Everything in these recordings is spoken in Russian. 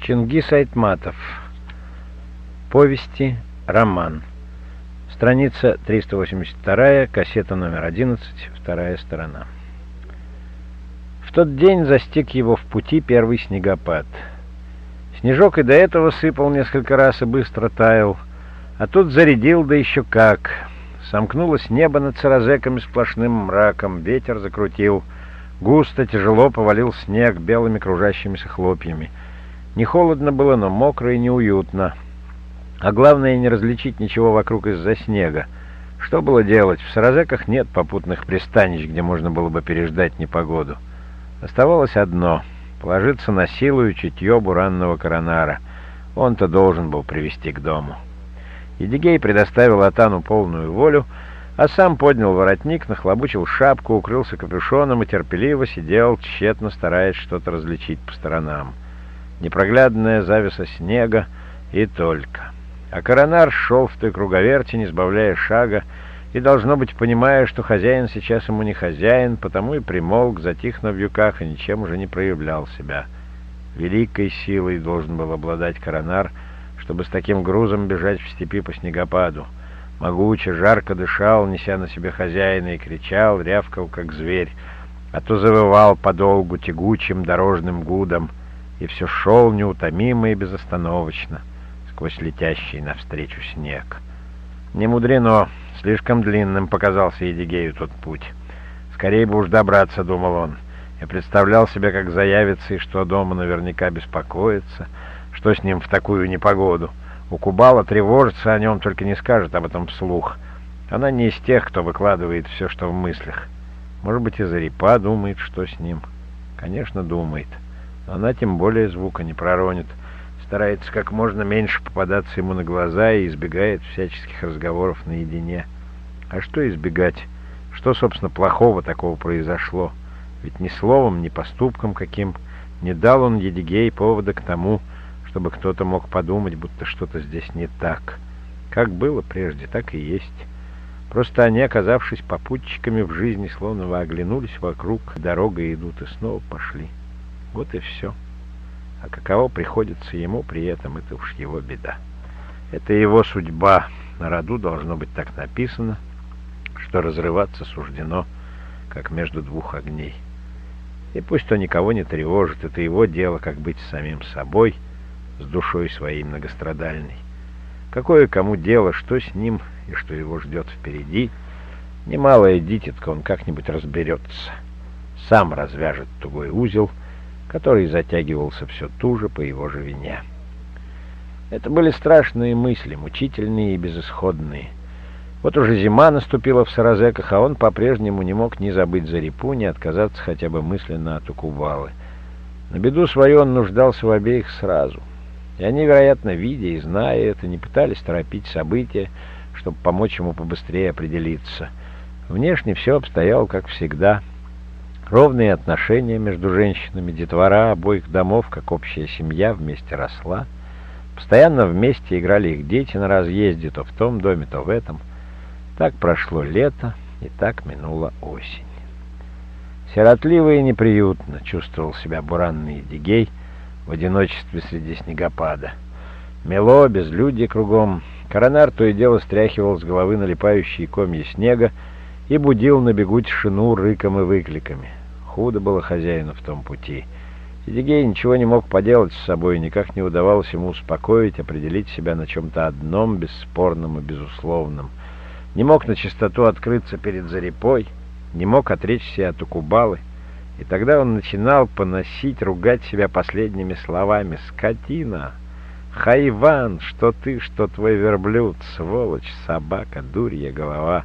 Чингис Айтматов. Повести, роман. Страница 382, кассета номер 11, вторая сторона. В тот день застиг его в пути первый снегопад. Снежок и до этого сыпал несколько раз и быстро таял, а тут зарядил, да еще как. Сомкнулось небо над Саразеками сплошным мраком, ветер закрутил. Густо, тяжело повалил снег белыми кружащимися хлопьями. Не холодно было, но мокро и неуютно. А главное, не различить ничего вокруг из-за снега. Что было делать? В Саразеках нет попутных пристанищ, где можно было бы переждать непогоду. Оставалось одно — положиться на силу и чутье буранного коронара. Он-то должен был привести к дому. Едигей предоставил Атану полную волю, а сам поднял воротник, нахлобучил шапку, укрылся капюшоном и терпеливо сидел, тщетно стараясь что-то различить по сторонам непроглядная завеса снега и только. А коронар шел в той круговерти, не сбавляя шага, и, должно быть, понимая, что хозяин сейчас ему не хозяин, потому и примолк, затих на вьюках и ничем уже не проявлял себя. Великой силой должен был обладать коронар, чтобы с таким грузом бежать в степи по снегопаду. Могуче, жарко дышал, неся на себе хозяина, и кричал, рявкал, как зверь, а то завывал подолгу тягучим дорожным гудом — и все шел неутомимо и безостановочно сквозь летящий навстречу снег. Не мудрено, слишком длинным показался Едигею тот путь. Скорее бы уж добраться, думал он. Я представлял себе, как заявится и что дома наверняка беспокоится, что с ним в такую непогоду. У Кубала тревожится о нем, только не скажет об этом вслух. Она не из тех, кто выкладывает все, что в мыслях. Может быть, и Зарипа думает, что с ним. Конечно, думает. Она тем более звука не проронит. Старается как можно меньше попадаться ему на глаза и избегает всяческих разговоров наедине. А что избегать? Что, собственно, плохого такого произошло? Ведь ни словом, ни поступком каким не дал он Едигей повода к тому, чтобы кто-то мог подумать, будто что-то здесь не так. Как было прежде, так и есть. Просто они, оказавшись попутчиками в жизни, словно оглянулись вокруг, дорога идут и снова пошли. Вот и все. А каково приходится ему при этом, это уж его беда. Это его судьба. На роду должно быть так написано, что разрываться суждено, как между двух огней. И пусть то никого не тревожит, это его дело, как быть самим собой, с душой своей многострадальной. Какое кому дело, что с ним и что его ждет впереди, немалая дитятка, он как-нибудь разберется. Сам развяжет тугой узел — который затягивался все туже по его же вине. Это были страшные мысли, мучительные и безысходные. Вот уже зима наступила в Саразеках, а он по-прежнему не мог ни забыть за репу, ни отказаться хотя бы мысленно от Укубалы. На беду свою он нуждался в обеих сразу. И они, вероятно, видя и зная это, не пытались торопить события, чтобы помочь ему побыстрее определиться. Внешне все обстояло, как всегда — Ровные отношения между женщинами, детвора обоих домов, как общая семья, вместе росла. Постоянно вместе играли их дети на разъезде, то в том доме, то в этом. Так прошло лето, и так минула осень. Сиротливо и неприютно чувствовал себя буранный Дигей в одиночестве среди снегопада. Мело, безлюдье кругом. Коронар то и дело стряхивал с головы налипающие комья снега и будил на бегу тишину рыком и выкликами. Худо было хозяину в том пути. Едигей ничего не мог поделать с собой, никак не удавалось ему успокоить, определить себя на чем-то одном, бесспорном и безусловном. Не мог на чистоту открыться перед Зарипой, не мог отречься от Укубалы. И тогда он начинал поносить, ругать себя последними словами. «Скотина! Хайван! Что ты, что твой верблюд! Сволочь, собака, дурья голова!»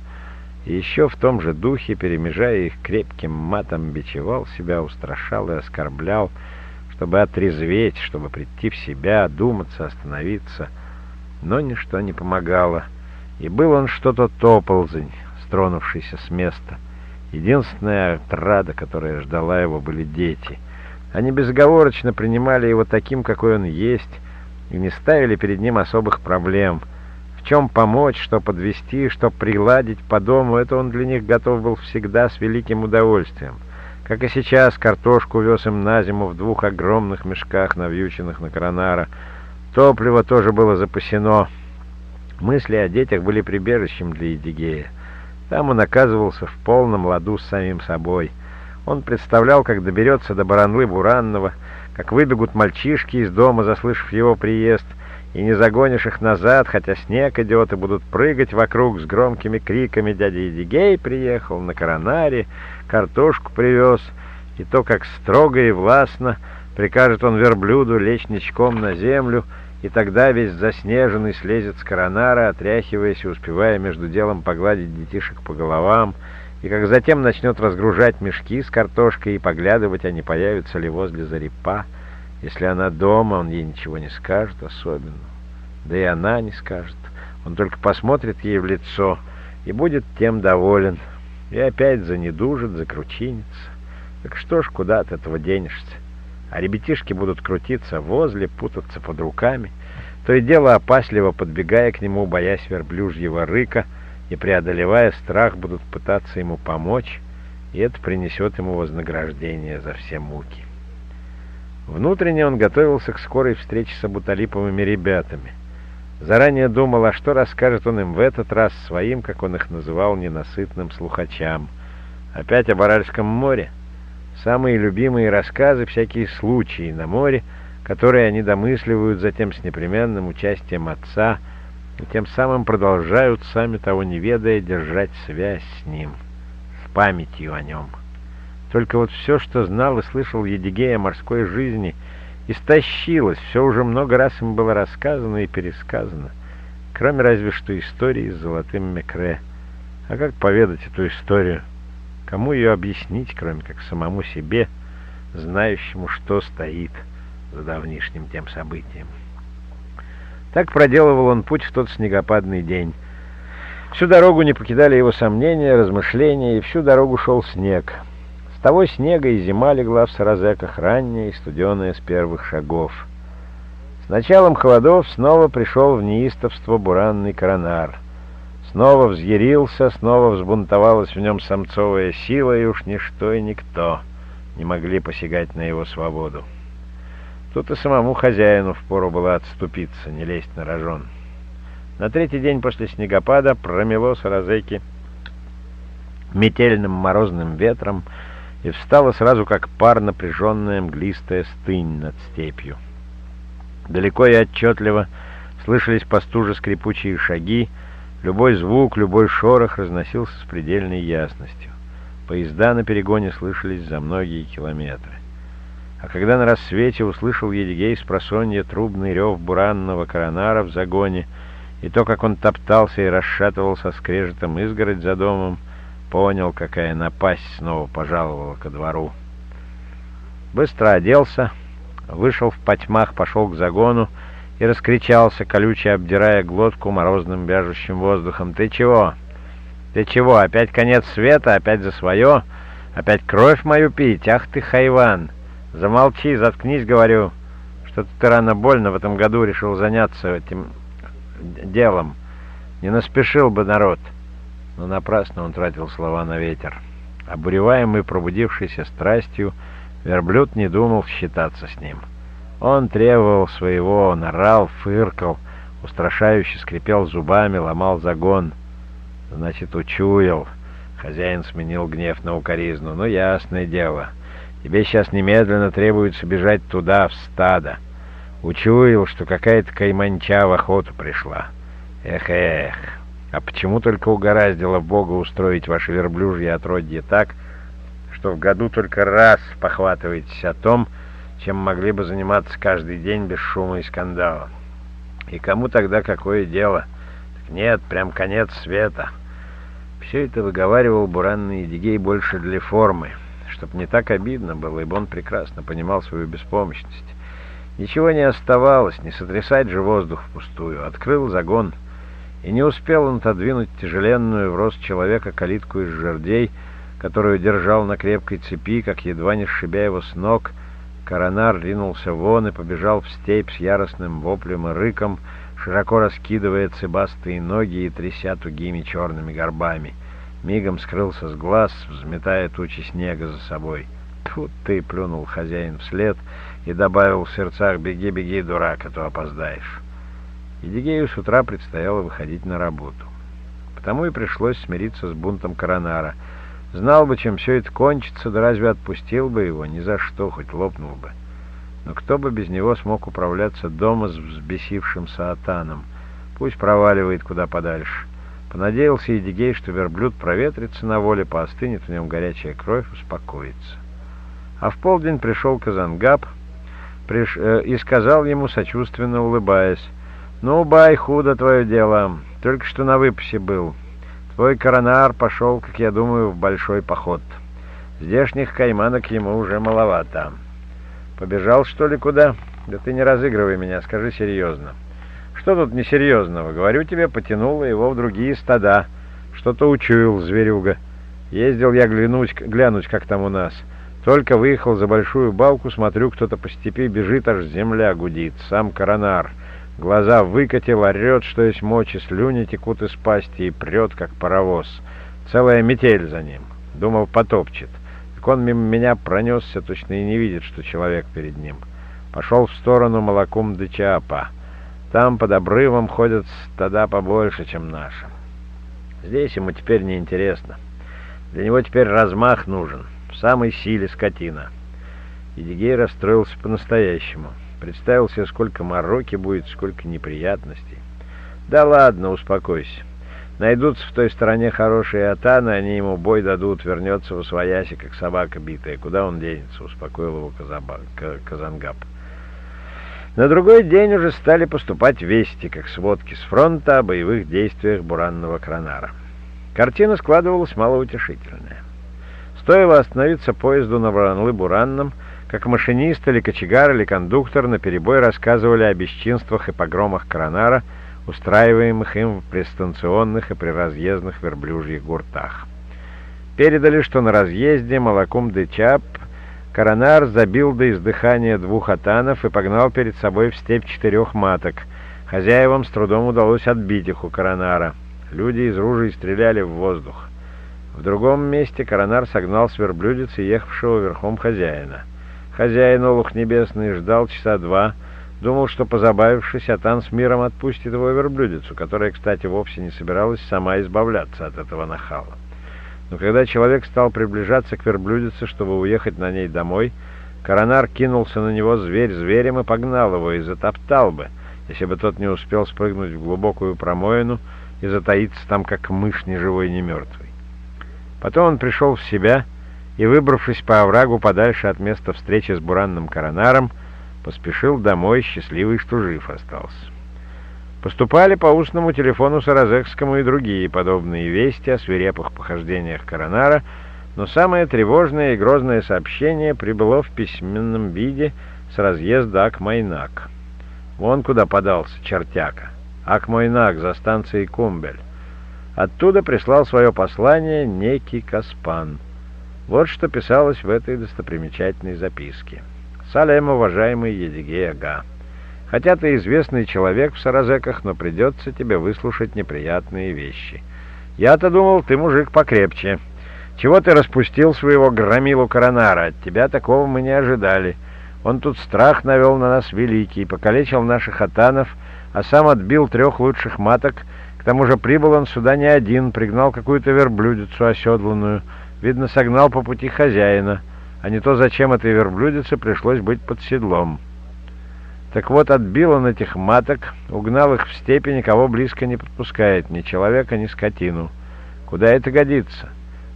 Еще в том же духе, перемежая их крепким матом, бичевал себя, устрашал и оскорблял, чтобы отрезветь, чтобы прийти в себя, думаться, остановиться. Но ничто не помогало, и был он что-то тоползень, стронувшийся с места. Единственная отрада, которая ждала его, были дети. Они безоговорочно принимали его таким, какой он есть, и не ставили перед ним особых проблем — чем помочь, что подвести, что приладить по дому, это он для них готов был всегда с великим удовольствием. Как и сейчас, картошку вез им на зиму в двух огромных мешках, навьюченных на коронара. Топливо тоже было запасено. Мысли о детях были прибежищем для Едигея. Там он оказывался в полном ладу с самим собой. Он представлял, как доберется до Баранлы Буранного, как выбегут мальчишки из дома, заслышав его приезд, и не загонишь их назад, хотя снег идет, и будут прыгать вокруг с громкими криками «Дядя Едигей приехал на коронаре!» картошку привез, и то, как строго и властно прикажет он верблюду лечь ничком на землю, и тогда весь заснеженный слезет с коронара, отряхиваясь и успевая между делом погладить детишек по головам, и как затем начнет разгружать мешки с картошкой и поглядывать, а не появится ли возле зарипа. Если она дома, он ей ничего не скажет особенно. Да и она не скажет. Он только посмотрит ей в лицо и будет тем доволен и опять занедужит, закручинится. Так что ж, куда от этого денешься? А ребятишки будут крутиться возле, путаться под руками, то и дело опасливо подбегая к нему, боясь верблюжьего рыка, и, преодолевая страх, будут пытаться ему помочь, и это принесет ему вознаграждение за все муки. Внутренне он готовился к скорой встрече с Абуталиповыми ребятами — Заранее думал, а что расскажет он им в этот раз своим, как он их называл, ненасытным слухачам. Опять о Баральском море. Самые любимые рассказы, всякие случаи на море, которые они домысливают затем с непременным участием отца, и тем самым продолжают, сами того не ведая, держать связь с ним, с памятью о нем. Только вот все, что знал и слышал Едигей о морской жизни — истощилось, все уже много раз им было рассказано и пересказано, кроме разве что истории с золотым микре. А как поведать эту историю? Кому ее объяснить, кроме как самому себе, знающему, что стоит за давнишним тем событием? Так проделывал он путь в тот снегопадный день. Всю дорогу не покидали его сомнения, размышления, и всю дорогу шел снег — того снега и зима легла в Саразеках, ранняя и студеная с первых шагов. С началом холодов снова пришел в неистовство буранный коронар. Снова взъярился, снова взбунтовалась в нем самцовая сила, и уж ничто и никто не могли посягать на его свободу. Тут и самому хозяину впору было отступиться, не лезть на рожон. На третий день после снегопада промело Саразеки метельным морозным ветром, и встала сразу как пар напряженная мглистая стынь над степью. Далеко и отчетливо слышались по стуже скрипучие шаги, любой звук, любой шорох разносился с предельной ясностью. Поезда на перегоне слышались за многие километры. А когда на рассвете услышал Едигей с просонья трубный рев буранного коронара в загоне, и то, как он топтался и расшатывался скрежетом изгородь за домом, понял, какая напасть снова пожаловала ко двору. Быстро оделся, вышел в потьмах, пошел к загону и раскричался, колюче обдирая глотку морозным вяжущим воздухом. «Ты чего? Ты чего? Опять конец света? Опять за свое? Опять кровь мою пить? Ах ты, хайван! Замолчи, заткнись, говорю, что ты рано больно в этом году решил заняться этим делом. Не наспешил бы народ» но напрасно он тратил слова на ветер. Обуреваемый пробудившейся страстью, верблюд не думал считаться с ним. Он требовал своего, он орал, фыркал, устрашающе скрипел зубами, ломал загон. Значит, учуял. Хозяин сменил гнев на укоризну. Ну, ясное дело. Тебе сейчас немедленно требуется бежать туда, в стадо. Учуял, что какая-то кайманча в охоту пришла. Эх-эх. А почему только угораздило Бога устроить ваше верблюжье отродье так, что в году только раз похватываетесь о том, чем могли бы заниматься каждый день без шума и скандала? И кому тогда какое дело? Так нет, прям конец света. Все это выговаривал буранный Едигей больше для формы, чтоб не так обидно было, ибо он прекрасно понимал свою беспомощность. Ничего не оставалось, не сотрясать же воздух впустую. Открыл загон — и не успел он отодвинуть тяжеленную в рост человека калитку из жердей, которую держал на крепкой цепи, как едва не сшибя его с ног, коронар ринулся вон и побежал в степь с яростным воплем и рыком, широко раскидывая цыбастые ноги и тряся тугими черными горбами. Мигом скрылся с глаз, взметая тучи снега за собой — Тут ты, плюнул хозяин вслед и добавил в сердцах «Беги, беги, дурак, а то опоздаешь». Едигею с утра предстояло выходить на работу. Потому и пришлось смириться с бунтом Коронара. Знал бы, чем все это кончится, да разве отпустил бы его? Ни за что, хоть лопнул бы. Но кто бы без него смог управляться дома с взбесившимся Атаном? Пусть проваливает куда подальше. Понадеялся Едигей, что верблюд проветрится на воле, поостынет в нем горячая кровь, успокоится. А в полдень пришел Казангаб приш... э, и сказал ему, сочувственно улыбаясь, «Ну, бай, худо твое дело, только что на выпасе был. Твой коронар пошел, как я думаю, в большой поход. Здешних кайманок ему уже маловато». «Побежал, что ли, куда?» «Да ты не разыгрывай меня, скажи серьезно». «Что тут несерьезного? Говорю тебе, потянуло его в другие стада. Что-то учуял, зверюга. Ездил я глянуть, глянуть, как там у нас. Только выехал за большую балку, смотрю, кто-то по степи бежит, аж земля гудит. Сам коронар. Глаза выкатил, орет, что есть мочи, слюни текут из пасти и прет, как паровоз. Целая метель за ним. Думал, потопчет. Так он мимо меня пронесся, точно и не видит, что человек перед ним. Пошел в сторону молокум Дычапа. Там под обрывом ходят стада побольше, чем наши. Здесь ему теперь не интересно. Для него теперь размах нужен, в самой силе скотина. Едигей расстроился по-настоящему. Представил себе, сколько мороки будет, сколько неприятностей. Да ладно, успокойся. Найдутся в той стороне хорошие атаны, они ему бой дадут, вернется в освояси, как собака битая. Куда он денется, успокоил его Казаба, Казангаб. На другой день уже стали поступать вести, как сводки с фронта о боевых действиях Буранного Кранара. Картина складывалась малоутешительная. Стоило остановиться поезду на Буранлы-Буранном, как машинист или кочегар или кондуктор наперебой рассказывали о бесчинствах и погромах Кранара, устраиваемых им в пристанционных и приразъездных верблюжьих гуртах. Передали, что на разъезде молоком де Чап Коронар забил до издыхания двух атанов и погнал перед собой в степь четырех маток. Хозяевам с трудом удалось отбить их у Коронара. Люди из ружей стреляли в воздух. В другом месте Коронар согнал с верблюдицы ехавшего верхом хозяина. Хозяин, Олух Небесный, ждал часа два, Думал, что, позабавившись, Атан с миром отпустит его верблюдицу, которая, кстати, вовсе не собиралась сама избавляться от этого нахала. Но когда человек стал приближаться к верблюдице, чтобы уехать на ней домой, коронар кинулся на него зверь зверем и погнал его, и затоптал бы, если бы тот не успел спрыгнуть в глубокую промоину и затаиться там, как мышь ни живой, ни мертвый. Потом он пришел в себя и, выбравшись по оврагу подальше от места встречи с буранным коронаром, Поспешил домой, счастливый, что жив остался. Поступали по устному телефону Саразекскому и другие подобные вести о свирепых похождениях Коронара, но самое тревожное и грозное сообщение прибыло в письменном виде с разъезда Акмайнак. Вон куда подался чертяка. Акмойнак за станцией Кумбель. Оттуда прислал свое послание некий Каспан. Вот что писалось в этой достопримечательной записке. Салем, уважаемый Едигей Ага. Хотя ты известный человек в Саразеках, но придется тебе выслушать неприятные вещи. Я-то думал, ты мужик покрепче. Чего ты распустил своего громилу Коронара? От тебя такого мы не ожидали. Он тут страх навел на нас великий, покалечил наших атанов, а сам отбил трех лучших маток. К тому же прибыл он сюда не один, пригнал какую-то верблюдицу оседланную. Видно, согнал по пути хозяина а не то зачем этой верблюдице пришлось быть под седлом. Так вот, отбил он этих маток, угнал их в степи, никого близко не подпускает, ни человека, ни скотину. Куда это годится?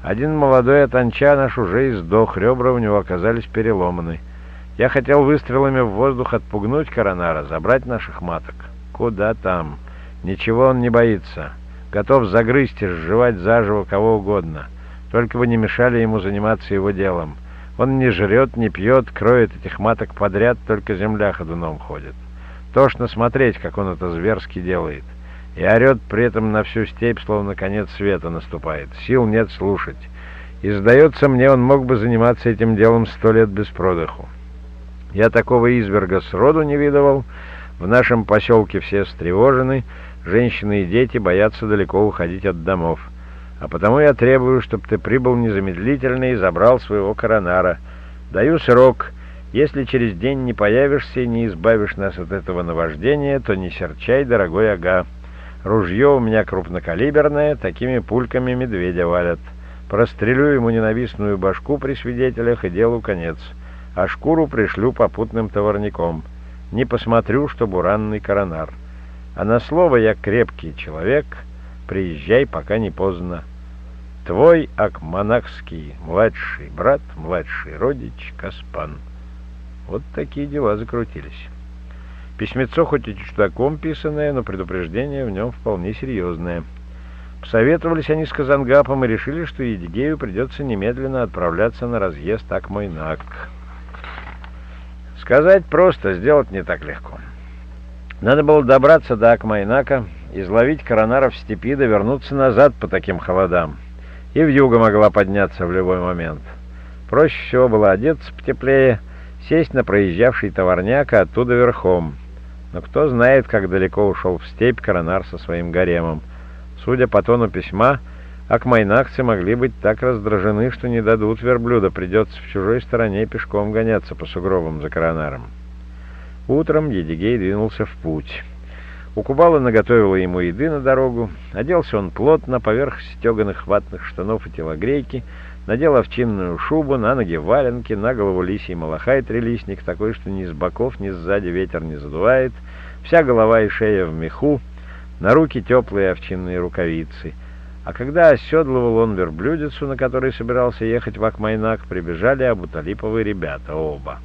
Один молодой отанча наш уже издох, ребра у него оказались переломаны. Я хотел выстрелами в воздух отпугнуть коронара, забрать наших маток. Куда там? Ничего он не боится. Готов загрызть и сживать заживо кого угодно. Только бы не мешали ему заниматься его делом. Он не жрет, не пьет, кроет этих маток подряд, только земля ходуном ходит. Тошно смотреть, как он это зверски делает. И орет при этом на всю степь, словно конец света наступает. Сил нет слушать. И, сдается мне, он мог бы заниматься этим делом сто лет без продыху. Я такого изверга сроду не видывал. В нашем поселке все встревожены, женщины и дети боятся далеко уходить от домов. А потому я требую, чтобы ты прибыл незамедлительно и забрал своего коронара. Даю срок. Если через день не появишься и не избавишь нас от этого наваждения, то не серчай, дорогой ага. Ружье у меня крупнокалиберное, такими пульками медведя валят. Прострелю ему ненавистную башку при свидетелях и делу конец. А шкуру пришлю попутным товарником. Не посмотрю, что буранный коронар. А на слово я крепкий человек, приезжай, пока не поздно. Твой акмонахский младший брат, младший родич Каспан. Вот такие дела закрутились. Письмецо хоть и чудаком писанное, но предупреждение в нем вполне серьезное. Посоветовались они с Казангапом и решили, что Едигею придется немедленно отправляться на разъезд Акмайнак. Сказать просто, сделать не так легко. Надо было добраться до Акмайнака, изловить коронаров в степи, да вернуться назад по таким холодам. И в юго могла подняться в любой момент. Проще всего было одеться потеплее, сесть на проезжавший товарняк, а оттуда верхом — но кто знает, как далеко ушел в степь Коронар со своим гаремом. Судя по тону письма, акмайнакцы могли быть так раздражены, что не дадут верблюда, придется в чужой стороне пешком гоняться по сугробам за Коронаром. Утром Едигей двинулся в путь. У Кубала наготовила ему еды на дорогу. Оделся он плотно, поверх стеганых ватных штанов и телогрейки, надел овчинную шубу, на ноги валенки, на голову лисий малахай трилистник, такой, что ни с боков, ни сзади ветер не задувает, вся голова и шея в меху, на руки теплые овчинные рукавицы. А когда оседлывал он верблюдицу, на которой собирался ехать в Акмайнак, прибежали Абуталиповые ребята, оба.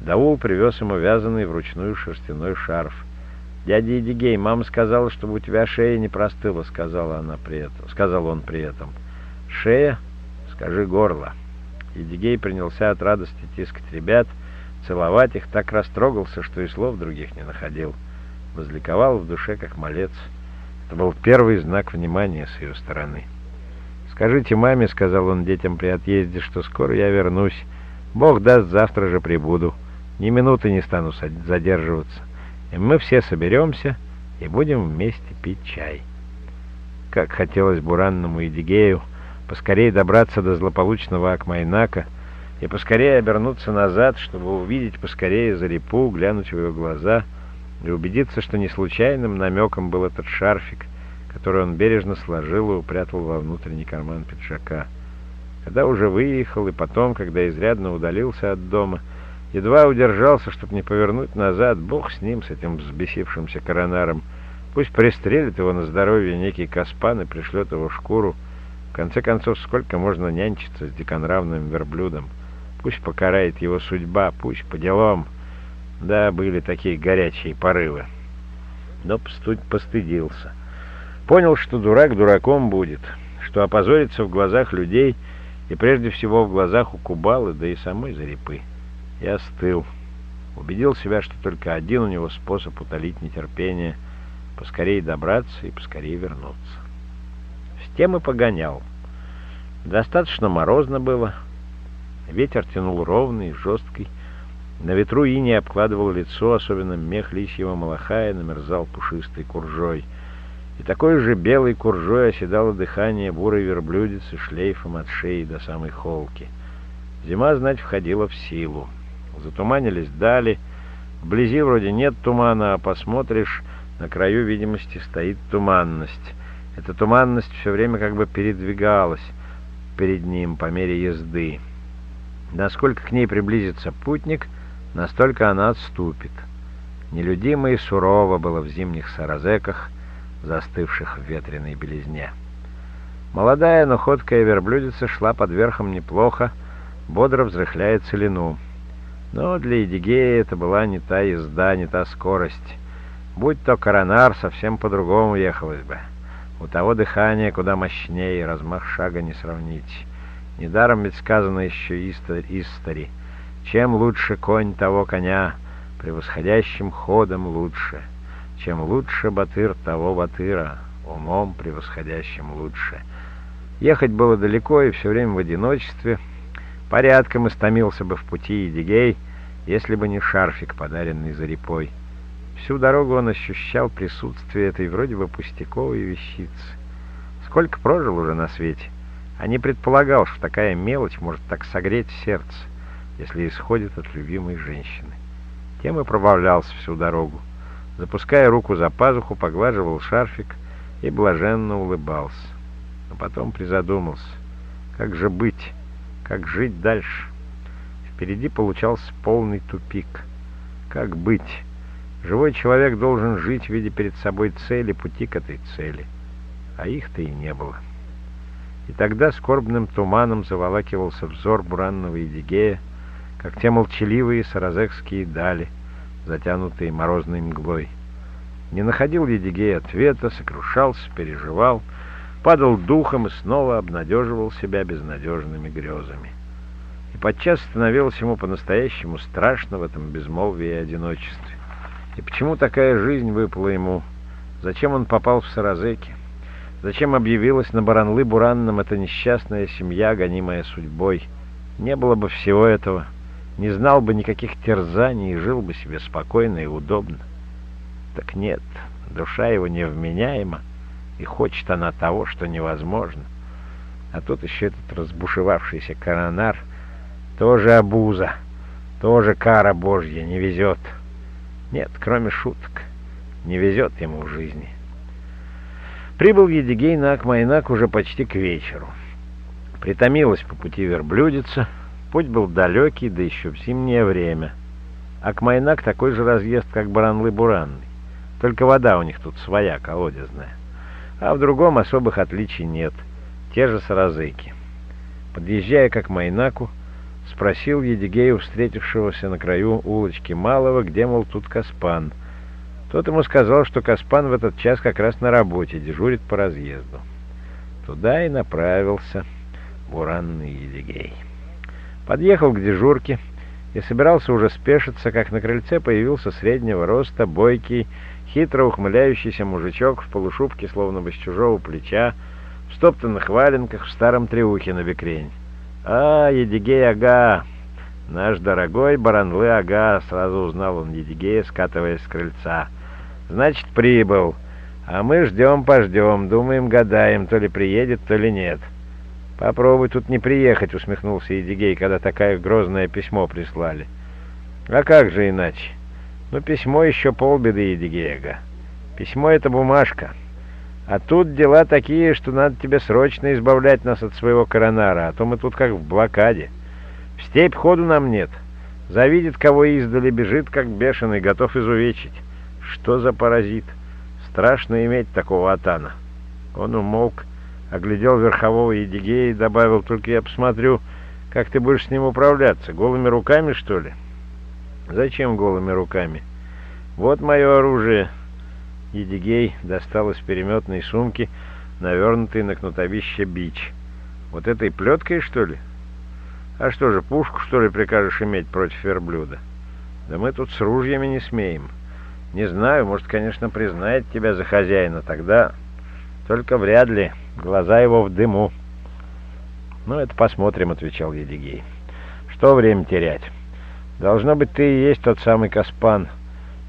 Даул привез ему вязаный вручную шерстяной шарф. «Дядя Едигей, мама сказала, чтобы у тебя шея не простыла», — сказала она при этом, сказал он при этом. «Шея?» Скажи горло. Едигей принялся от радости тискать ребят, целовать их, так растрогался, что и слов других не находил. Возликовал в душе, как малец. Это был первый знак внимания с ее стороны. «Скажите маме», — сказал он детям при отъезде, — «что скоро я вернусь. Бог даст, завтра же прибуду. Ни минуты не стану задерживаться. И мы все соберемся и будем вместе пить чай». Как хотелось Буранному и Дигею поскорее добраться до злополучного Акмайнака и поскорее обернуться назад, чтобы увидеть поскорее Зарипу, глянуть в его глаза и убедиться, что не случайным намеком был этот шарфик, который он бережно сложил и упрятал во внутренний карман пиджака. Когда уже выехал, и потом, когда изрядно удалился от дома, едва удержался, чтобы не повернуть назад, бог с ним, с этим взбесившимся коронаром. Пусть пристрелит его на здоровье некий Каспан и пришлет его шкуру, в конце концов, сколько можно нянчиться с диконравным верблюдом? Пусть покарает его судьба, пусть по делам. Да, были такие горячие порывы. Но постыдился. Понял, что дурак дураком будет, что опозорится в глазах людей и прежде всего в глазах у Кубалы, да и самой Зарипы. И остыл. Убедил себя, что только один у него способ утолить нетерпение — поскорее добраться и поскорее вернуться тем и погонял. Достаточно морозно было. Ветер тянул ровный, жесткий. На ветру иней обкладывал лицо, особенно мех лисьего малахая намерзал пушистой куржой. И такой же белой куржой оседало дыхание бурой верблюдицы шлейфом от шеи до самой холки. Зима, знать, входила в силу. Затуманились дали. Вблизи вроде нет тумана, а посмотришь, на краю видимости стоит туманность. Эта туманность все время как бы передвигалась перед ним по мере езды. Насколько к ней приблизится путник, настолько она отступит. Нелюдимо и сурово было в зимних саразеках, застывших в ветреной белизне. Молодая, но ходкая верблюдица шла под верхом неплохо, бодро взрыхляя целину. Но для Эдигея это была не та езда, не та скорость. Будь то коронар, совсем по-другому ехалось бы. У того дыхание куда мощнее, размах шага не сравнить. Недаром ведь сказано еще истори. Чем лучше конь того коня, превосходящим ходом лучше. Чем лучше батыр того батыра, умом превосходящим лучше. Ехать было далеко и все время в одиночестве. Порядком истомился бы в пути Едигей, если бы не шарфик, подаренный за репой. Всю дорогу он ощущал присутствие этой вроде бы пустяковой вещицы. Сколько прожил уже на свете, а не предполагал, что такая мелочь может так согреть сердце. если исходит от любимой женщины. Тем и пробавлялся всю дорогу. Запуская руку за пазуху, поглаживал шарфик и блаженно улыбался. Но потом призадумался, как же быть, как жить дальше. Впереди получался полный тупик. Как быть? Живой человек должен жить, видя перед собой цели, пути к этой цели. А их-то и не было. И тогда скорбным туманом заволакивался взор буранного Едигея, как те молчаливые саразекские дали, затянутые морозной мглой. Не находил Едигей ответа, сокрушался, переживал, падал духом и снова обнадеживал себя безнадежными грезами. И подчас становилось ему по-настоящему страшно в этом безмолвии и одиночестве. И почему такая жизнь выпала ему? Зачем он попал в Саразеки? Зачем объявилась на Баранлы-Буранном эта несчастная семья, гонимая судьбой? Не было бы всего этого, не знал бы никаких терзаний и жил бы себе спокойно и удобно. Так нет, душа его невменяема, и хочет она того, что невозможно. А тут еще этот разбушевавшийся коронар, тоже обуза, тоже кара Божья, не везет. Нет, кроме шуток, не везет ему в жизни. Прибыл Едигей на Акмайнак уже почти к вечеру. Притомилась по пути верблюдица, путь был далекий, да еще в зимнее время. Акмайнак такой же разъезд, как Баранлы-Буранный, только вода у них тут своя, колодезная. А в другом особых отличий нет, те же саразыки. Подъезжая к Акмайнаку, спросил Едигею, встретившегося на краю улочки Малого, где, мол, тут Каспан — тот ему сказал, что Каспан в этот час как раз на работе, дежурит по разъезду. Туда и направился буранный Едигей. Подъехал к дежурке и собирался уже спешиться, как на крыльце появился среднего роста, бойкий, хитро ухмыляющийся мужичок в полушубке, словно бы с чужого плеча, в стоптанных валенках, в старом треухе на бекрень. «А, Едигей Ага! Наш дорогой Баранлы Ага!» — сразу узнал он Едигея, скатываясь с крыльца — Значит, прибыл. А мы ждем-пождем, думаем, гадаем, то ли приедет, то ли нет. Попробуй тут не приехать, усмехнулся Едигей, когда такое грозное письмо прислали. А как же иначе? Ну, письмо еще полбеды, Едигеега. Письмо — это бумажка. А тут дела такие, что надо тебе срочно избавлять нас от своего коронара, а то мы тут как в блокаде. В степь ходу нам нет. Завидит, кого издали, бежит, как бешеный, готов изувечить. Что за паразит? Страшно иметь такого атана. Он умолк, оглядел верхового Едигея и добавил, только я посмотрю, как ты будешь с ним управляться. Голыми руками, что ли? Зачем голыми руками? Вот мое оружие. Едигей достал из переметной сумки навернутый на кнутобище бич. Вот этой плеткой, что ли? А что же, пушку, что ли, прикажешь иметь против верблюда? Да мы тут с ружьями не смеем. Не знаю, может, конечно, признает тебя за хозяина, тогда... Только вряд ли. Глаза его в дыму. Ну, это посмотрим, отвечал Едигей. Что время терять? Должно быть, ты и есть тот самый Каспан.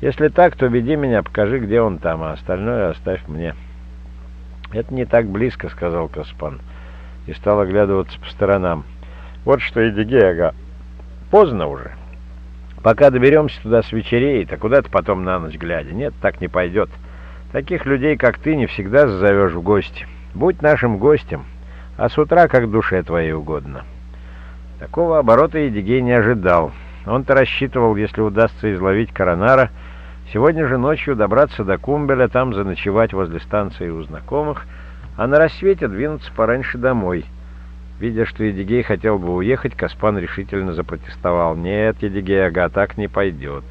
Если так, то веди меня, покажи, где он там, а остальное оставь мне. Это не так близко, сказал Каспан. И стал оглядываться по сторонам. Вот что, Едигей, ага. Поздно уже. Пока доберемся туда с вечереет, а куда-то потом на ночь глядя. Нет, так не пойдет. Таких людей, как ты, не всегда зазовешь в гости. Будь нашим гостем, а с утра как душе твоей угодно. Такого оборота Едигей не ожидал. Он-то рассчитывал, если удастся изловить коронара, сегодня же ночью добраться до Кумбеля, там заночевать возле станции у знакомых, а на рассвете двинуться пораньше домой — Видя, что Едигей хотел бы уехать, Каспан решительно запротестовал. «Нет, Едигей, ага, так не пойдет.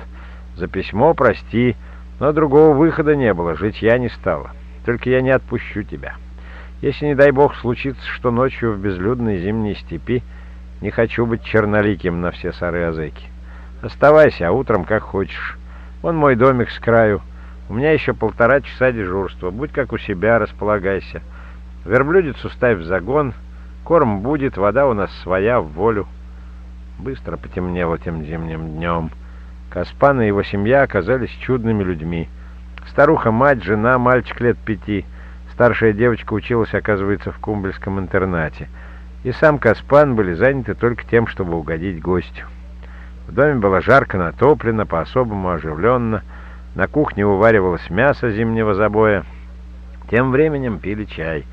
За письмо прости, но другого выхода не было, жить я не стала. Только я не отпущу тебя. Если, не дай бог, случится, что ночью в безлюдной зимней степи не хочу быть черноликим на все сары-азеки. Оставайся, а утром как хочешь. Вон мой домик с краю. У меня еще полтора часа дежурства. Будь как у себя, располагайся. Верблюдицу ставь в загон — Корм будет, вода у нас своя, в волю. Быстро потемнело тем зимним днем. Каспан и его семья оказались чудными людьми. Старуха-мать, жена, мальчик лет пяти. Старшая девочка училась, оказывается, в Кумбельском интернате. И сам Каспан были заняты только тем, чтобы угодить гостю. В доме было жарко натоплено, по-особому оживленно. На кухне уваривалось мясо зимнего забоя. Тем временем пили чай.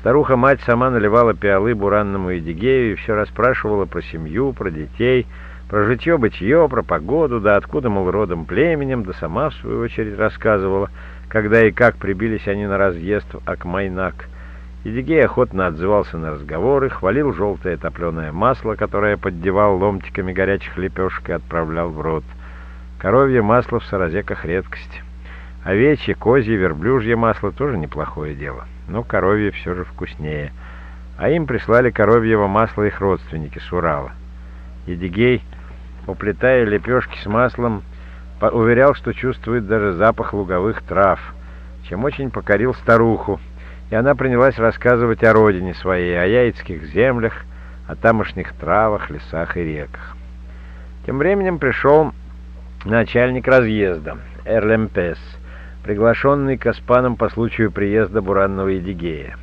Старуха-мать сама наливала пиалы буранному Едигею и все расспрашивала про семью, про детей, про житье-бытие, про погоду, да откуда, мол, родом племенем, да сама, в свою очередь, рассказывала, когда и как прибились они на разъезд Акмайнак. Едигей охотно отзывался на разговоры, хвалил желтое топленое масло, которое поддевал ломтиками горячих лепешек и отправлял в рот. Коровье масло в саразеках редкость. Овечье, козье, верблюжье масло тоже неплохое дело, но коровье все же вкуснее. А им прислали коровьего масла их родственники с Урала. Едигей, уплетая лепешки с маслом, уверял, что чувствует даже запах луговых трав, чем очень покорил старуху, и она принялась рассказывать о родине своей, о яицких землях, о тамошних травах, лесах и реках. Тем временем пришел начальник разъезда, Эрлемпес, приглашенный Каспаном по случаю приезда Буранного Едигея.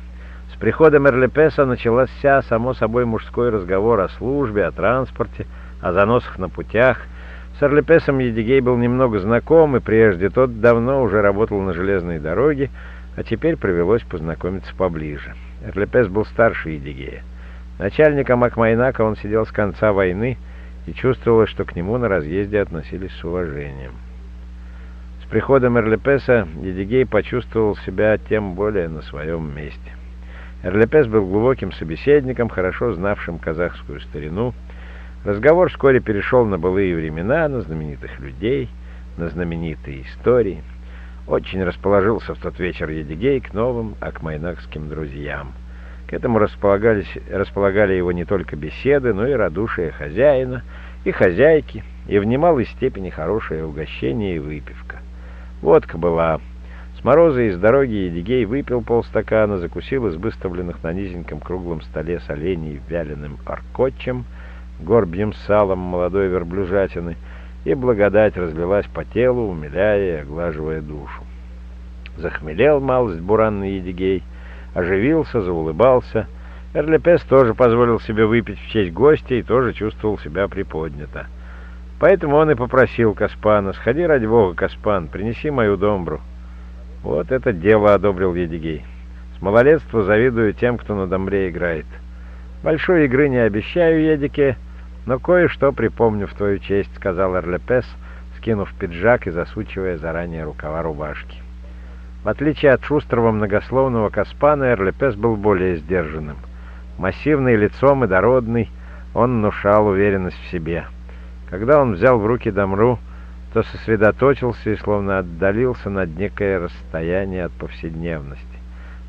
С приходом Эрлепеса начался, само собой, мужской разговор о службе, о транспорте, о заносах на путях. С Эрлепесом Едигей был немного знаком, и прежде тот давно уже работал на железной дороге, а теперь привелось познакомиться поближе. Эрлепес был старше Едигея. Начальником Акмайнака он сидел с конца войны, и чувствовалось, что к нему на разъезде относились с уважением. С приходом Эрлепеса Едигей почувствовал себя тем более на своем месте. Эрлепес был глубоким собеседником, хорошо знавшим казахскую старину. Разговор вскоре перешел на былые времена, на знаменитых людей, на знаменитые истории — очень расположился в тот вечер Едигей к новым акмайнакским друзьям. К этому располагались, располагали его не только беседы, но и радушие хозяина и хозяйки, и в немалой степени хорошее угощение и выпивка. Водка была. С мороза из дороги Едигей выпил полстакана, закусил из выставленных на низеньком круглом столе с оленей вяленым аркотчем, горбьем салом молодой верблюжатины — и благодать разлилась по телу, умиляя и оглаживая душу. Захмелел малость буранный Едигей, оживился, заулыбался. Эрлепес тоже позволил себе выпить в честь гостя и тоже чувствовал себя приподнято. Поэтому он и попросил Каспана, «Сходи, ради бога, Каспан, принеси мою домбру». Вот это дело одобрил Едигей. С малолетства завидую тем, кто на домбре играет. Большой игры не обещаю, Едике, «Но кое-что припомню в твою честь», — сказал Эрлепес, скинув пиджак и засучивая заранее рукава рубашки. В отличие от шустрого многословного Каспана, Эрлепес был более сдержанным. Массивный лицом и дородный, он внушал уверенность в себе. Когда он взял в руки Дамру, то сосредоточился и словно отдалился над некое расстояние от повседневности.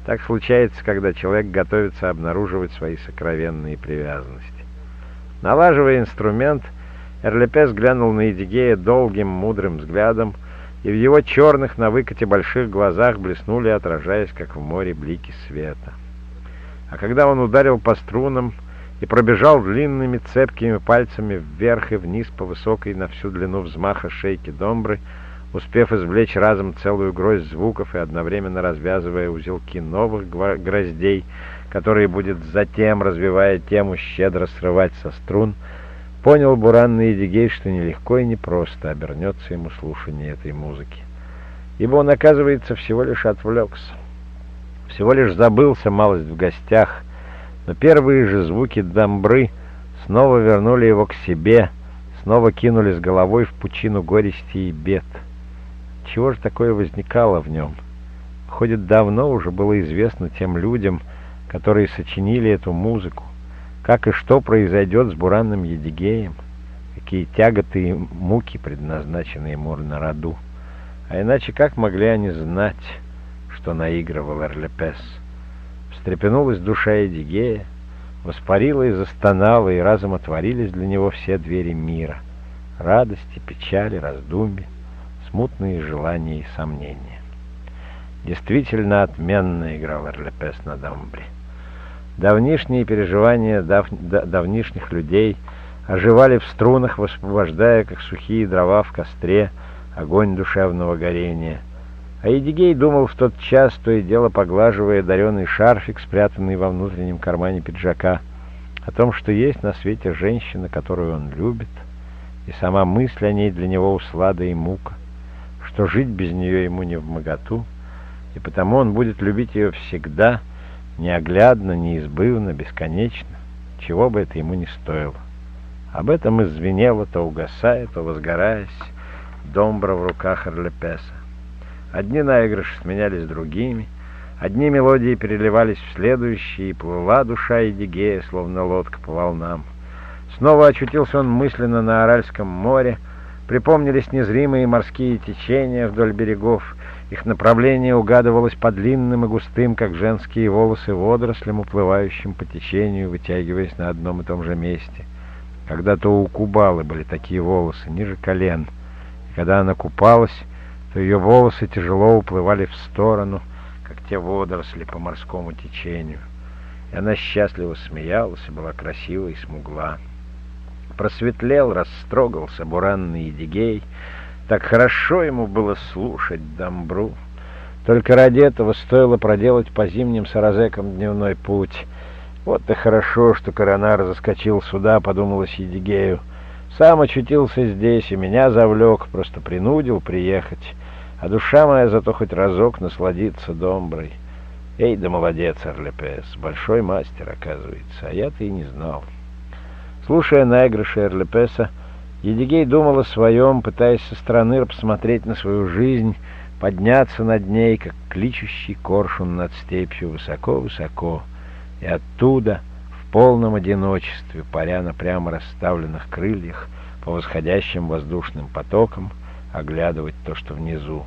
Так случается, когда человек готовится обнаруживать свои сокровенные привязанности. Налаживая инструмент, Эрлепес глянул на Эдигея долгим, мудрым взглядом, и в его черных на выкате больших глазах блеснули, отражаясь, как в море, блики света. А когда он ударил по струнам и пробежал длинными цепкими пальцами вверх и вниз по высокой на всю длину взмаха шейки домбры, успев извлечь разом целую гроздь звуков и одновременно развязывая узелки новых гроздей, которые будет затем, развивая тему, щедро срывать со струн, понял буранный Едигей, что нелегко и непросто обернется ему слушание этой музыки. Ибо он, оказывается, всего лишь отвлекся, всего лишь забылся малость в гостях, но первые же звуки дамбры снова вернули его к себе, снова кинули с головой в пучину горести и бед. Чего же такое возникало в нем? Ходит давно уже было известно тем людям, которые сочинили эту музыку, как и что произойдет с Буранным Едигеем, какие тяготы и муки предназначены ему на роду. А иначе как могли они знать, что наигрывал Эрлепес? Встрепенулась душа Едигея, воспарила и застонала, и разом отворились для него все двери мира. Радости, печали, раздумья, смутные желания и сомнения. Действительно отменно играл Эрлепес на дамбре. Давнишние переживания дав, давнишних людей оживали в струнах, высвобождая, как сухие дрова в костре, огонь душевного горения. А Едигей думал в тот час, то и дело поглаживая дареный шарфик, спрятанный во внутреннем кармане пиджака, о том, что есть на свете женщина, которую он любит, и сама мысль о ней для него услада и мука, что жить без нее ему не в моготу, и потому он будет любить ее всегда, неоглядно, неизбывно, бесконечно, чего бы это ему не стоило. Об этом и звенело, то угасая, то возгораясь, домбра в руках Эрлепеса. Одни наигрыши сменялись другими, одни мелодии переливались в следующие, и плыла душа Едигея, словно лодка по волнам. Снова очутился он мысленно на Аральском море, припомнились незримые морские течения вдоль берегов, их направление угадывалось по длинным и густым, как женские волосы, водорослям, уплывающим по течению, вытягиваясь на одном и том же месте. Когда-то у Кубалы были такие волосы, ниже колен, и когда она купалась, то ее волосы тяжело уплывали в сторону, как те водоросли по морскому течению. И она счастливо смеялась и была красивой и смугла. Просветлел, растрогался буранный Едигей. Так хорошо ему было слушать Дамбру. Только ради этого стоило проделать по зимним саразекам дневной путь. Вот и хорошо, что коронар заскочил сюда, подумалось Едигею. Сам очутился здесь и меня завлек, просто принудил приехать. А душа моя зато хоть разок насладится домброй. Эй, да молодец, Орлепес, большой мастер, оказывается, а я-то и не знал. Слушая наигрыши Эрлепеса, Едигей думал о своем, пытаясь со стороны посмотреть на свою жизнь, подняться над ней, как кличущий коршун над степью, высоко-высоко, и оттуда, в полном одиночестве, паря на прямо расставленных крыльях, по восходящим воздушным потокам, оглядывать то, что внизу.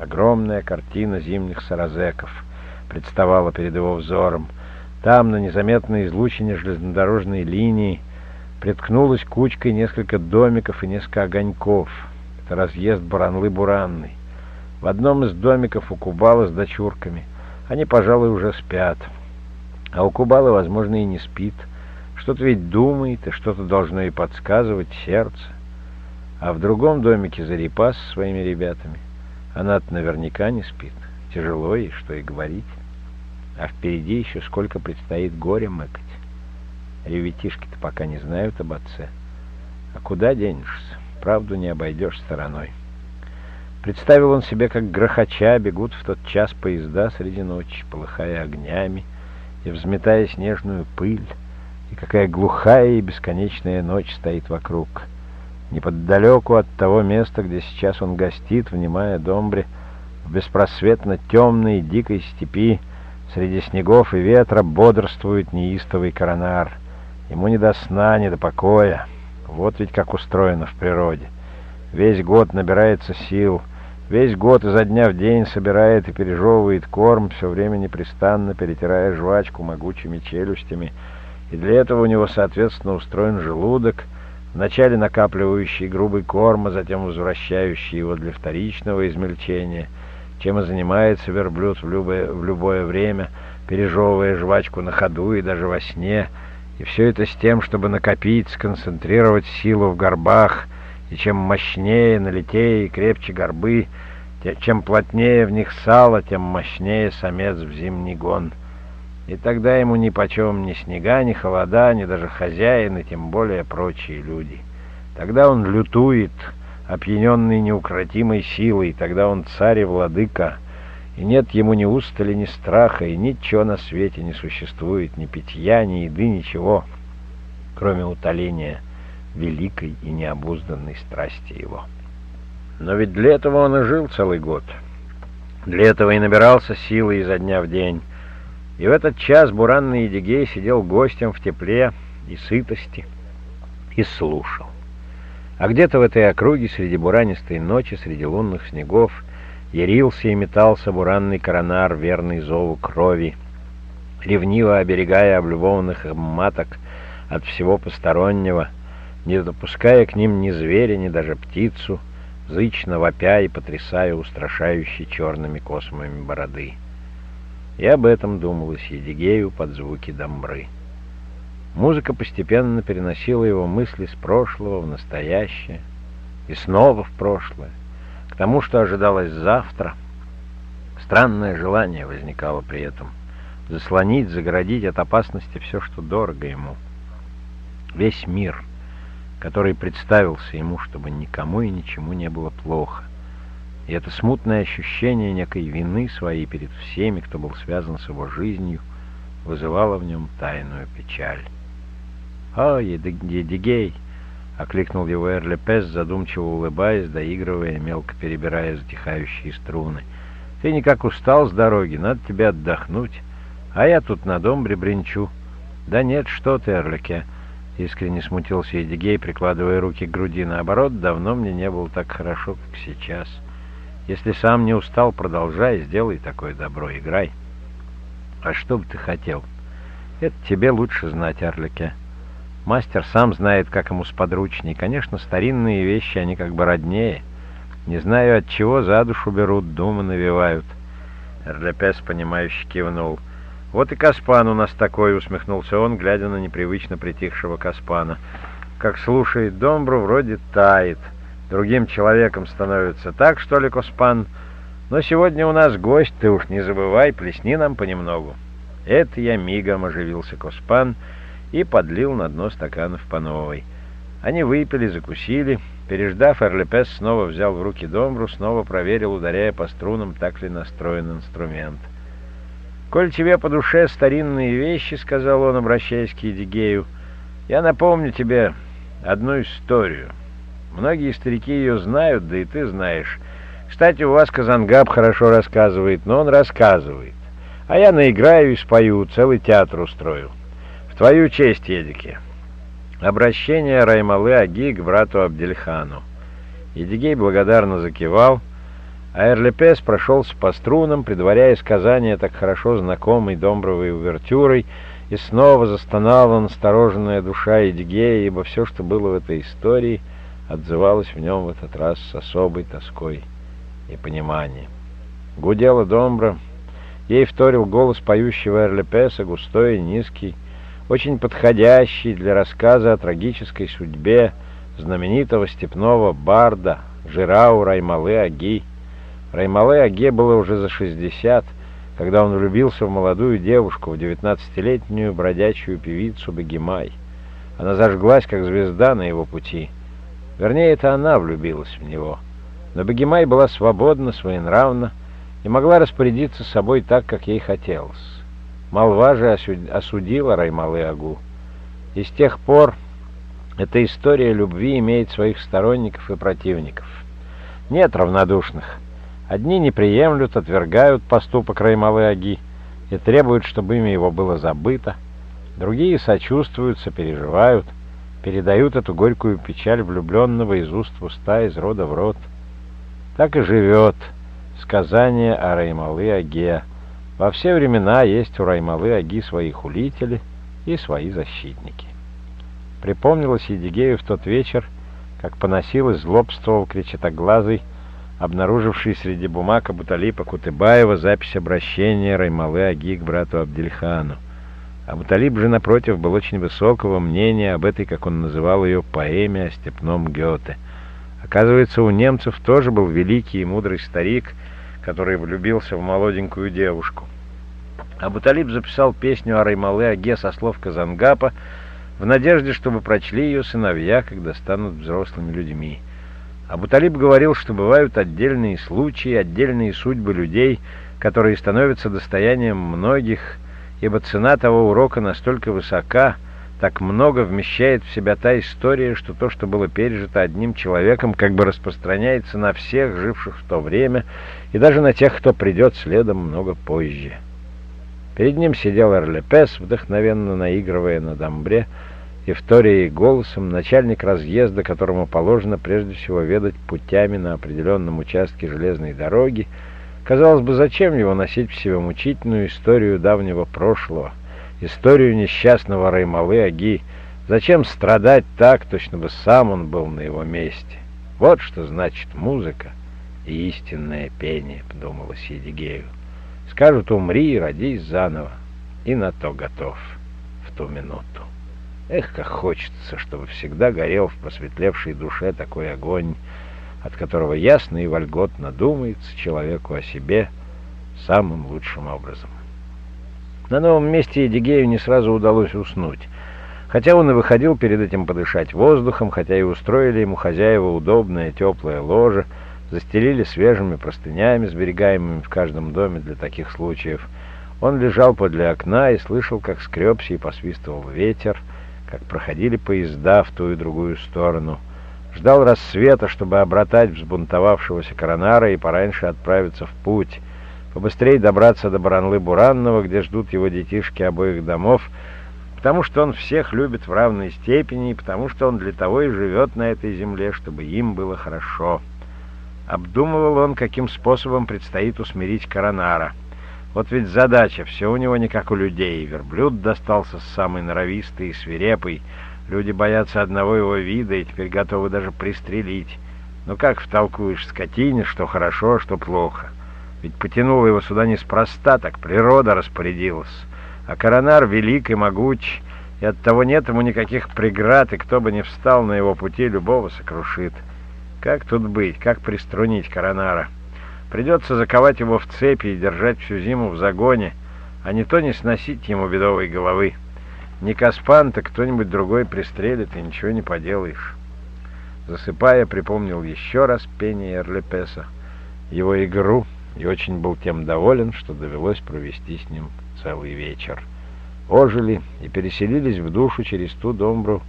Огромная картина зимних саразеков представала перед его взором. Там, на незаметной излучине железнодорожной линии, приткнулась кучкой несколько домиков и несколько огоньков. Это разъезд Буранлы-Буранный. В одном из домиков у Кубала с дочурками. Они, пожалуй, уже спят. А у Кубала, возможно, и не спит. Что-то ведь думает, и что-то должно и подсказывать сердце. А в другом домике Зарипа со своими ребятами. Она-то наверняка не спит. Тяжело ей, что и говорить. А впереди еще сколько предстоит горе мыкать. Ребятишки-то пока не знают об отце. А куда денешься? Правду не обойдешь стороной. Представил он себе, как грохоча бегут в тот час поезда среди ночи, полыхая огнями и взметая снежную пыль, и какая глухая и бесконечная ночь стоит вокруг. Неподалеку от того места, где сейчас он гостит, внимая домбре, в беспросветно темной дикой степи, среди снегов и ветра бодрствует неистовый коронар — Ему не до сна, не до покоя. Вот ведь как устроено в природе. Весь год набирается сил, весь год изо дня в день собирает и пережевывает корм, все время непрестанно перетирая жвачку могучими челюстями. И для этого у него, соответственно, устроен желудок, вначале накапливающий грубый корм, а затем возвращающий его для вторичного измельчения, чем и занимается верблюд в любое, в любое время, пережевывая жвачку на ходу и даже во сне — и все это с тем, чтобы накопить, сконцентрировать силу в горбах, и чем мощнее, налитее и крепче горбы, чем плотнее в них сало, тем мощнее самец в зимний гон. И тогда ему ни почем ни снега, ни холода, ни даже хозяин, тем более прочие люди. Тогда он лютует, опьяненный неукротимой силой, тогда он царь и владыка — и нет ему ни устали, ни страха, и ничего на свете не существует, ни питья, ни еды, ничего, кроме утоления великой и необузданной страсти его. Но ведь для этого он и жил целый год. Для этого и набирался силы изо дня в день. И в этот час буранный Едигей сидел гостем в тепле и сытости и слушал. А где-то в этой округе среди буранистой ночи, среди лунных снегов, Ярился и метался буранный коронар, верный зову крови, ревниво оберегая облюбованных маток от всего постороннего, не допуская к ним ни зверя, ни даже птицу, зычно вопя и потрясая устрашающей черными космами бороды. И об этом думалось Едигею под звуки домбры. Музыка постепенно переносила его мысли с прошлого в настоящее и снова в прошлое тому, что ожидалось завтра. Странное желание возникало при этом. Заслонить, загородить от опасности все, что дорого ему. Весь мир, который представился ему, чтобы никому и ничему не было плохо. И это смутное ощущение некой вины своей перед всеми, кто был связан с его жизнью, вызывало в нем тайную печаль. «О, Едигей!» — окликнул его Эрлепес, задумчиво улыбаясь, доигрывая, мелко перебирая затихающие струны. «Ты никак устал с дороги, надо тебе отдохнуть, а я тут на дом бребренчу». «Да нет, что ты, Эрлике!» — искренне смутился Едигей, прикладывая руки к груди. «Наоборот, давно мне не было так хорошо, как сейчас. Если сам не устал, продолжай, сделай такое добро, играй». «А что бы ты хотел?» «Это тебе лучше знать, Эрлике. Мастер сам знает, как ему сподручней. Конечно, старинные вещи, они как бы роднее. Не знаю, от чего за душу берут, думы навевают». Эрлепес, понимающе кивнул. «Вот и Каспан у нас такой», — усмехнулся он, глядя на непривычно притихшего Каспана. «Как слушает Домбру, вроде тает. Другим человеком становится. Так, что ли, Каспан? Но сегодня у нас гость, ты уж не забывай, плесни нам понемногу». Это я мигом оживился Каспан и подлил на дно стаканов по новой. Они выпили, закусили. Переждав, Эрлепес снова взял в руки Домбру, снова проверил, ударяя по струнам, так ли настроен инструмент. — «Коль тебе по душе старинные вещи, — сказал он, обращаясь к Едигею, — я напомню тебе одну историю. Многие старики ее знают, да и ты знаешь. Кстати, у вас Казангаб хорошо рассказывает, но он рассказывает. А я наиграю и спою, целый театр устрою. Твою честь, Едике. Обращение Раймалы Аги к брату Абдельхану. Едигей благодарно закивал, а Эрлепес прошелся по струнам, предваряя сказание так хорошо знакомой Домбровой увертюрой, и снова застонала настороженная душа Эдигея, ибо все, что было в этой истории, отзывалось в нем в этот раз с особой тоской и пониманием. Гудела Домбра, ей вторил голос поющего Эрлепеса, густой и низкий, очень подходящий для рассказа о трагической судьбе знаменитого степного барда Жирау Раймалы Аги, Раймале Аге было уже за 60, когда он влюбился в молодую девушку, в 19-летнюю бродячую певицу Бегемай. Она зажглась, как звезда на его пути. Вернее, это она влюбилась в него. Но Бегемай была свободна, своенравна и могла распорядиться собой так, как ей хотелось. Молва же осудила Раймалы Агу. И с тех пор эта история любви имеет своих сторонников и противников. Нет равнодушных. Одни не приемлют, отвергают поступок Раймалы Аги и требуют, чтобы имя его было забыто. Другие сочувствуют, сопереживают, передают эту горькую печаль влюбленного из уст в уста, из рода в род. Так и живет сказание о Раймалы Аге. Во все времена есть у Раймалы Аги свои хулители и свои защитники. Припомнилось Едигею в тот вечер, как поносилось злобствовал кричатоглазый обнаруживший среди бумаг Абуталипа Кутыбаева запись обращения Раймалы Аги к брату Абдельхану. Абуталип же, напротив, был очень высокого мнения об этой, как он называл ее, поэме о степном Гёте. Оказывается, у немцев тоже был великий и мудрый старик, который влюбился в молоденькую девушку. Абуталип записал песню о Раймалы Аге со слов Казангапа в надежде, чтобы прочли ее сыновья, когда станут взрослыми людьми. Абуталиб говорил, что бывают отдельные случаи, отдельные судьбы людей, которые становятся достоянием многих, ибо цена того урока настолько высока, так много вмещает в себя та история, что то, что было пережито одним человеком, как бы распространяется на всех, живших в то время, и даже на тех, кто придет следом много позже. Перед ним сидел Эрлепес, вдохновенно наигрывая на дамбре, и вторя ей голосом начальник разъезда, которому положено прежде всего ведать путями на определенном участке железной дороги, казалось бы, зачем его носить в себе мучительную историю давнего прошлого, историю несчастного Раймалы Аги, зачем страдать так, точно бы сам он был на его месте. Вот что значит музыка и истинное пение, подумалось Едигею. Скажут, умри и родись заново, и на то готов в ту минуту. Эх, как хочется, чтобы всегда горел в просветлевшей душе такой огонь, от которого ясно и вольготно думается человеку о себе самым лучшим образом. На новом месте Эдигею не сразу удалось уснуть. Хотя он и выходил перед этим подышать воздухом, хотя и устроили ему хозяева удобное теплое ложе, застелили свежими простынями, сберегаемыми в каждом доме для таких случаев, он лежал подле окна и слышал, как скребся и посвистывал ветер, как проходили поезда в ту и другую сторону. Ждал рассвета, чтобы обратать взбунтовавшегося коронара и пораньше отправиться в путь, побыстрее добраться до Баранлы-Буранного, где ждут его детишки обоих домов, потому что он всех любит в равной степени, и потому что он для того и живет на этой земле, чтобы им было хорошо. Обдумывал он, каким способом предстоит усмирить коронара. Вот ведь задача, все у него не как у людей. Верблюд достался самый норовистый и свирепый. Люди боятся одного его вида и теперь готовы даже пристрелить. Но как втолкуешь скотине, что хорошо, что плохо? Ведь потянуло его сюда неспроста, так природа распорядилась. А коронар велик и могуч, и оттого нет ему никаких преград, и кто бы ни встал на его пути, любого сокрушит. Как тут быть, как приструнить коронара? Придется заковать его в цепи и держать всю зиму в загоне, а не то не сносить ему бедовой головы. Не Каспан, так кто-нибудь другой пристрелит, и ничего не поделаешь. Засыпая, припомнил еще раз пение Эрлепеса, его игру, и очень был тем доволен, что довелось провести с ним целый вечер. Ожили и переселились в душу через ту домбру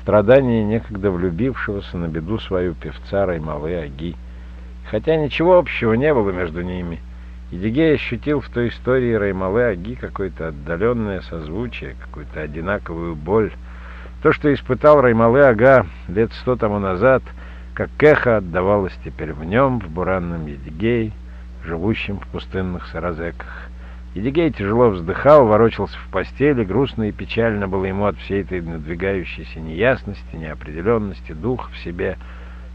страдания некогда влюбившегося на беду свою певца Раймалы Аги. Хотя ничего общего не было между ними. Едигей ощутил в той истории Раймалы Аги какое-то отдаленное созвучие, какую-то одинаковую боль. То, что испытал Раймалы Ага лет сто тому назад, как эхо отдавалось теперь в нем, в буранном Едигее, живущем в пустынных Саразеках. Едигей тяжело вздыхал, ворочался в постели, грустно и печально было ему от всей этой надвигающейся неясности, неопределенности, духа в себе —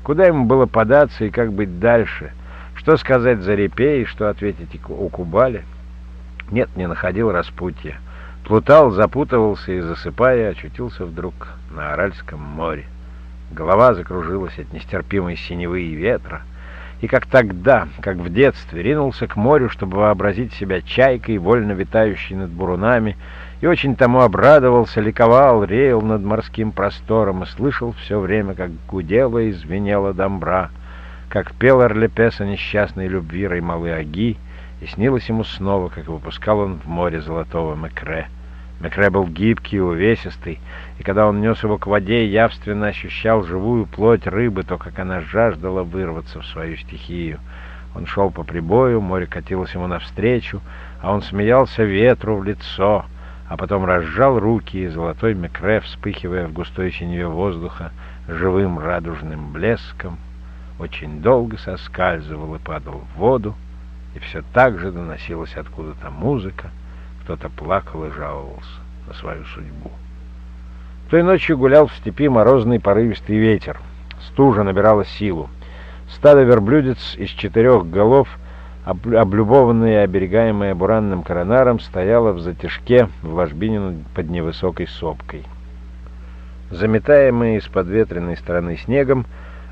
Куда ему было податься и как быть дальше? Что сказать за Зарепе и что ответить у Кубали? Нет, не находил распутья. Плутал, запутывался и, засыпая, очутился вдруг на Аральском море. Голова закружилась от нестерпимой синевы и ветра. И как тогда, как в детстве, ринулся к морю, чтобы вообразить себя чайкой, вольно витающей над бурунами, и очень тому обрадовался, ликовал, реял над морским простором и слышал все время, как гудела и звенела домбра, как пел Орлепес о несчастной любви Раймалы Аги, и снилось ему снова, как выпускал он в море золотого Мекре. Мекре был гибкий увесистый, и когда он нес его к воде, явственно ощущал живую плоть рыбы, то, как она жаждала вырваться в свою стихию. Он шел по прибою, море катилось ему навстречу, а он смеялся ветру в лицо — а потом разжал руки, и золотой микре, вспыхивая в густой синеве воздуха живым радужным блеском, очень долго соскальзывал и падал в воду, и все так же доносилась откуда-то музыка, кто-то плакал и жаловался на свою судьбу. Той ночью гулял в степи морозный порывистый ветер. Стужа набирала силу. Стадо верблюдец из четырех голов — облюбованная и оберегаемая буранным коронаром, стояла в затяжке в ложбине под невысокой сопкой. Заметаемые из подветренной стороны снегом,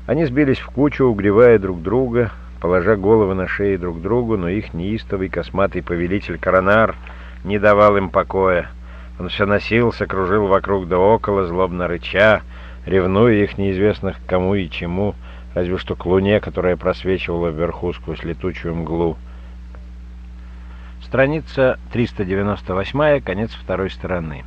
они сбились в кучу, угревая друг друга, положа головы на шеи друг другу, но их неистовый косматый повелитель коронар не давал им покоя. Он все носился, кружил вокруг да около, злобно рыча, ревнуя их неизвестных кому и чему, разве что к луне, которая просвечивала вверху сквозь летучую мглу. Страница 398, конец второй стороны.